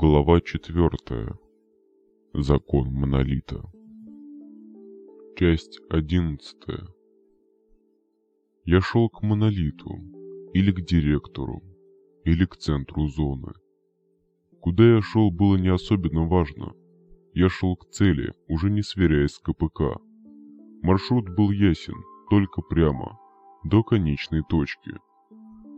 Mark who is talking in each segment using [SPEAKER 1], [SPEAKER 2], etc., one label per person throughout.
[SPEAKER 1] Глава четвертая. Закон монолита. Часть одиннадцатая. Я шел к монолиту, или к директору, или к центру зоны. Куда я шел было не особенно важно. Я шел к цели, уже не сверяясь с КПК. Маршрут был ясен, только прямо, до конечной точки.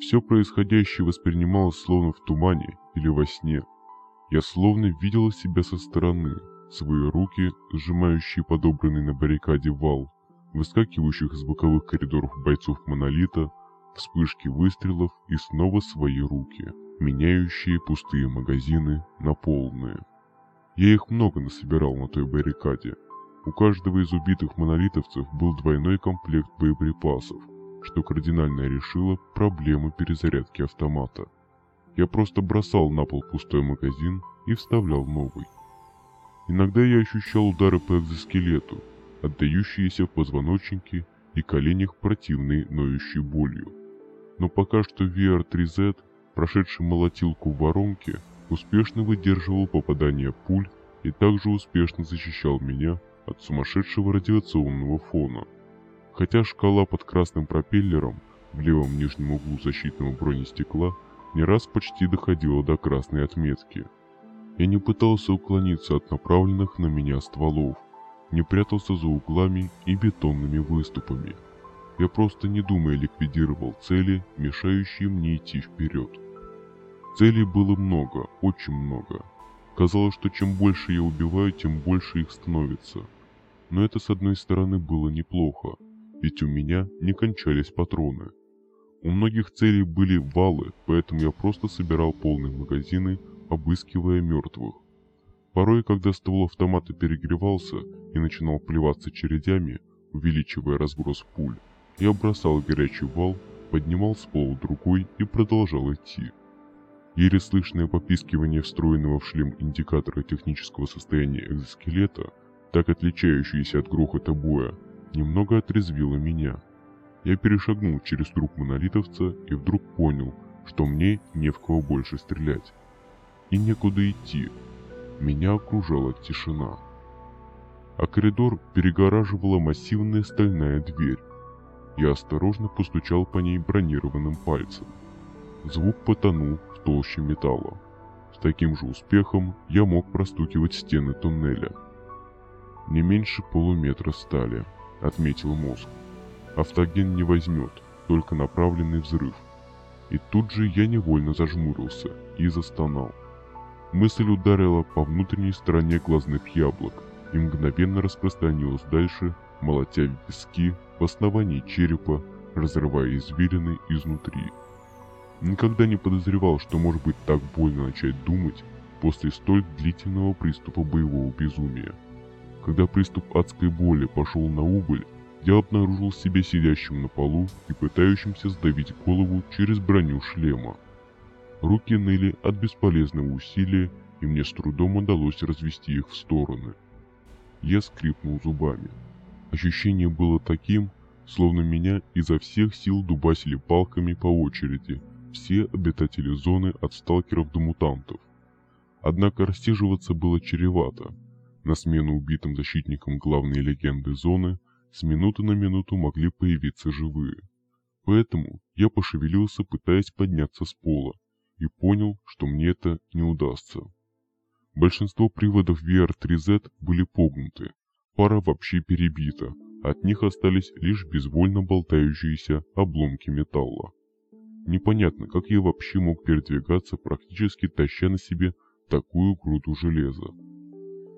[SPEAKER 1] Все происходящее воспринималось словно в тумане или во сне – я словно видела себя со стороны, свои руки, сжимающие подобранный на баррикаде вал, выскакивающих из боковых коридоров бойцов монолита, вспышки выстрелов и снова свои руки, меняющие пустые магазины на полные. Я их много насобирал на той баррикаде. У каждого из убитых монолитовцев был двойной комплект боеприпасов, что кардинально решило проблему перезарядки автомата – я просто бросал на пол пустой магазин и вставлял новый. Иногда я ощущал удары по экзоскелету, отдающиеся в позвоночнике и коленях противной ноющей болью. Но пока что VR-3Z, прошедший молотилку в воронке, успешно выдерживал попадание пуль и также успешно защищал меня от сумасшедшего радиационного фона. Хотя шкала под красным пропеллером в левом нижнем углу защитного бронестекла не раз почти доходило до красной отметки. Я не пытался уклониться от направленных на меня стволов, не прятался за углами и бетонными выступами. Я просто не думая ликвидировал цели, мешающие мне идти вперед. Целей было много, очень много. Казалось, что чем больше я убиваю, тем больше их становится. Но это с одной стороны было неплохо, ведь у меня не кончались патроны. У многих целей были валы, поэтому я просто собирал полные магазины, обыскивая мертвых. Порой, когда ствол автомата перегревался и начинал плеваться чередями, увеличивая разброс пуль, я бросал горячий вал, поднимал с пола другой и продолжал идти. Еле слышное попискивание встроенного в шлем индикатора технического состояния экзоскелета, так отличающееся от грохота боя, немного отрезвило меня – я перешагнул через труп монолитовца и вдруг понял, что мне не в кого больше стрелять. И некуда идти. Меня окружала тишина. А коридор перегораживала массивная стальная дверь. Я осторожно постучал по ней бронированным пальцем. Звук потонул в толще металла. С таким же успехом я мог простукивать стены туннеля. «Не меньше полуметра стали», — отметил мозг. Автоген не возьмет, только направленный взрыв. И тут же я невольно зажмурился и застонал. Мысль ударила по внутренней стороне глазных яблок и мгновенно распространилась дальше, молотя в виски в основании черепа, разрывая извилины изнутри. Никогда не подозревал, что может быть так больно начать думать после столь длительного приступа боевого безумия. Когда приступ адской боли пошел на убыль, я обнаружил себя сидящим на полу и пытающимся сдавить голову через броню шлема. Руки ныли от бесполезного усилия, и мне с трудом удалось развести их в стороны. Я скрипнул зубами. Ощущение было таким, словно меня изо всех сил дубасили палками по очереди все обитатели зоны от сталкеров до мутантов. Однако рассиживаться было чревато. На смену убитым защитникам главной легенды зоны с минуты на минуту могли появиться живые. Поэтому я пошевелился, пытаясь подняться с пола, и понял, что мне это не удастся. Большинство приводов VR3Z были погнуты, пара вообще перебита, от них остались лишь безвольно болтающиеся обломки металла. Непонятно, как я вообще мог передвигаться, практически таща на себе такую груду железа.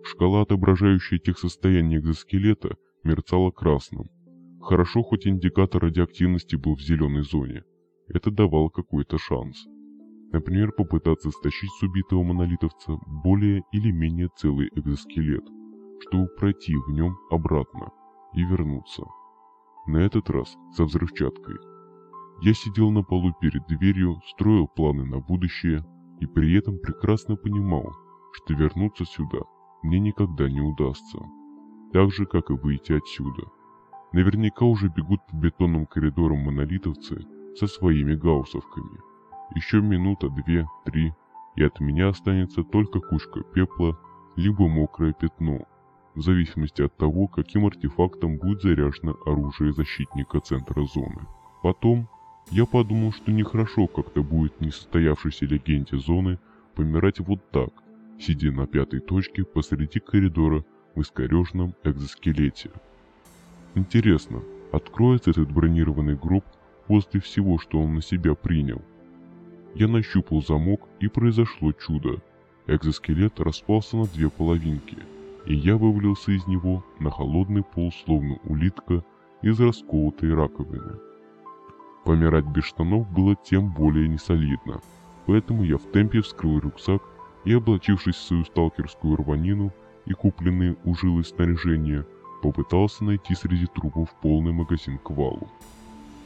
[SPEAKER 1] Шкала, отображающая техсостояние экзоскелета, мерцало красным. Хорошо, хоть индикатор радиоактивности был в зеленой зоне. Это давало какой-то шанс. Например, попытаться стащить с убитого монолитовца более или менее целый экзоскелет, чтобы пройти в нем обратно и вернуться. На этот раз за взрывчаткой. Я сидел на полу перед дверью, строил планы на будущее и при этом прекрасно понимал, что вернуться сюда мне никогда не удастся так же, как и выйти отсюда. Наверняка уже бегут по бетонным коридорам монолитовцы со своими гауссовками. Еще минута, две, три, и от меня останется только кучка пепла, либо мокрое пятно, в зависимости от того, каким артефактом будет заряжено оружие защитника центра зоны. Потом я подумал, что нехорошо как-то будет несостоявшейся легенде зоны помирать вот так, сидя на пятой точке посреди коридора в искореженном экзоскелете. Интересно, откроется этот бронированный гроб после всего, что он на себя принял? Я нащупал замок, и произошло чудо. Экзоскелет распался на две половинки, и я вывалился из него на холодный пол, словно улитка из расколотой раковины. Помирать без штанов было тем более несолидно, поэтому я в темпе вскрыл рюкзак и, облачившись в свою сталкерскую рванину и купленные у жилы снаряжения, попытался найти среди трупов полный магазин к валу.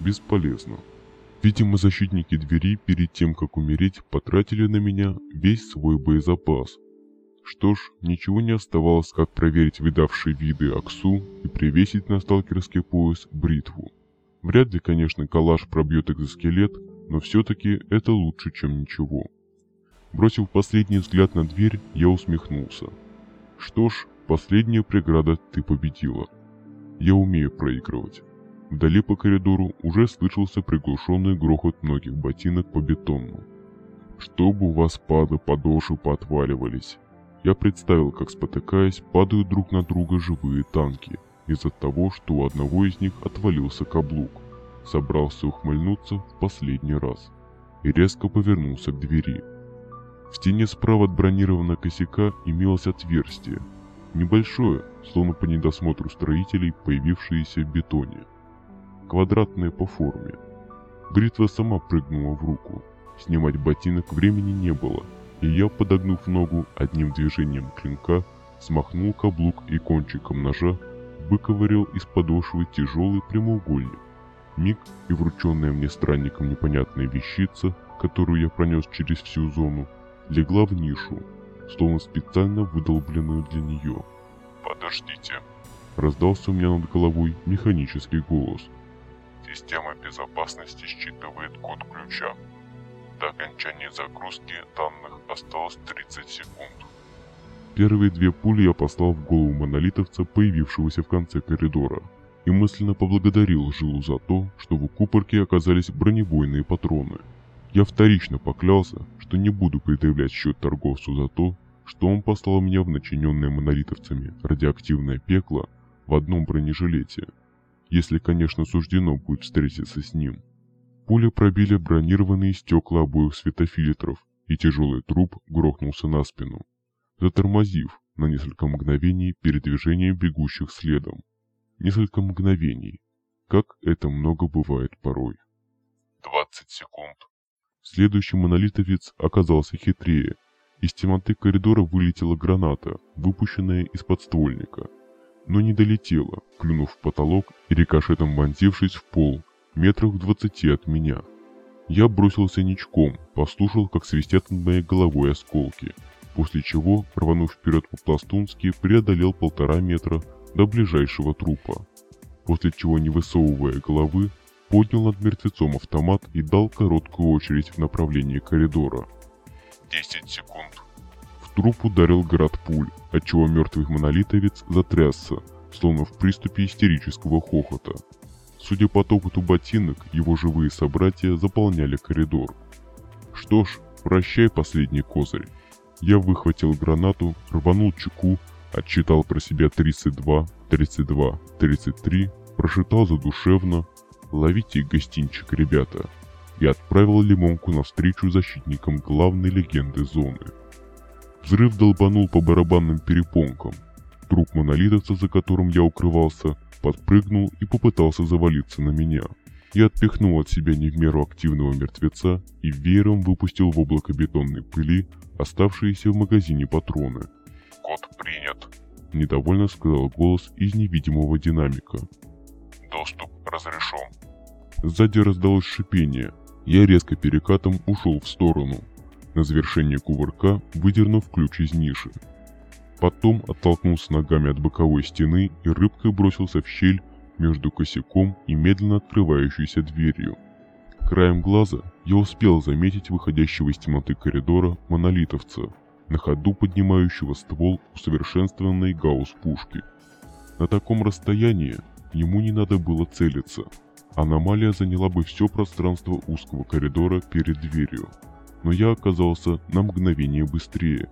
[SPEAKER 1] Бесполезно. Видимо, защитники двери перед тем, как умереть, потратили на меня весь свой боезапас. Что ж, ничего не оставалось, как проверить видавшие виды Аксу и привесить на сталкерский пояс бритву. Вряд ли, конечно, калаш пробьет экзоскелет, но все-таки это лучше, чем ничего. Бросив последний взгляд на дверь, я усмехнулся. Что ж, последняя преграда ты победила. Я умею проигрывать. Вдали по коридору уже слышался приглушенный грохот многих ботинок по бетону. Чтобы у вас пады подошвы поотваливались. Я представил, как спотыкаясь, падают друг на друга живые танки, из-за того, что у одного из них отвалился каблук. Собрался ухмыльнуться в последний раз и резко повернулся к двери. В стене справа от бронированного косяка имелось отверстие, небольшое, словно по недосмотру строителей, появившееся в бетоне квадратные по форме. Бритва сама прыгнула в руку. Снимать ботинок времени не было, и я, подогнув ногу одним движением клинка, смахнул каблук и кончиком ножа выковырял из подошвы тяжелый прямоугольник. Миг и врученная мне странником непонятная вещица, которую я пронес через всю зону, легла в нишу, словно специально выдолбленную для нее. «Подождите!» Раздался у меня над головой механический голос – Система безопасности считывает код ключа. До окончания загрузки данных осталось 30 секунд. Первые две пули я послал в голову монолитовца, появившегося в конце коридора, и мысленно поблагодарил Жилу за то, что в укупорке оказались бронебойные патроны. Я вторично поклялся, что не буду предъявлять счет торговцу за то, что он послал меня в начиненное монолитовцами радиоактивное пекло в одном бронежилете – если, конечно, суждено будет встретиться с ним. Пули пробили бронированные стекла обоих светофильтров, и тяжелый труп грохнулся на спину, затормозив на несколько мгновений передвижение бегущих следом. Несколько мгновений, как это много бывает порой. 20 секунд. Следующий монолитовец оказался хитрее. Из темноты коридора вылетела граната, выпущенная из подствольника – но не долетела, клюнув в потолок и рикошетом вонзившись в пол, метрах в двадцати от меня. Я бросился ничком, послушал, как свистят над моей головой осколки, после чего, рванув вперед по-пластунски, преодолел полтора метра до ближайшего трупа, после чего, не высовывая головы, поднял над мертвецом автомат и дал короткую очередь в направлении коридора. 10 секунд труп ударил град пуль, отчего мертвый монолитовец затрясся, словно в приступе истерического хохота. Судя по топоту ботинок, его живые собратья заполняли коридор. Что ж, прощай последний козырь. Я выхватил гранату, рванул чеку, отчитал про себя 32, 32, 33, прошитал задушевно «Ловите гостинчик, ребята!» и отправил лимонку навстречу защитникам главной легенды зоны – Взрыв долбанул по барабанным перепонкам. Труп монолитовца, за которым я укрывался, подпрыгнул и попытался завалиться на меня. Я отпихнул от себя не в меру активного мертвеца и веером выпустил в облако бетонной пыли оставшиеся в магазине патроны. «Код принят», – недовольно сказал голос из невидимого динамика. «Доступ разрешен». Сзади раздалось шипение. Я резко перекатом ушел в сторону – на завершение кувырка, выдернув ключ из ниши. Потом оттолкнулся ногами от боковой стены и рыбкой бросился в щель между косяком и медленно открывающейся дверью. Краем глаза я успел заметить выходящего из темноты коридора монолитовца, на ходу поднимающего ствол усовершенствованной гаусс-пушки. На таком расстоянии ему не надо было целиться. Аномалия заняла бы все пространство узкого коридора перед дверью. Но я оказался на мгновение быстрее.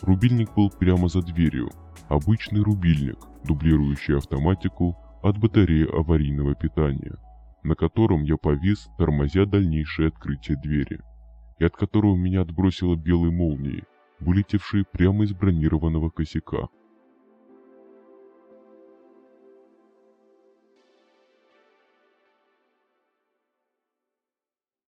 [SPEAKER 1] Рубильник был прямо за дверью. Обычный рубильник, дублирующий автоматику от батареи аварийного питания, на котором я повис, тормозя дальнейшее открытие двери, и от которого меня отбросило белой молнией, вылетевшей прямо из бронированного косяка.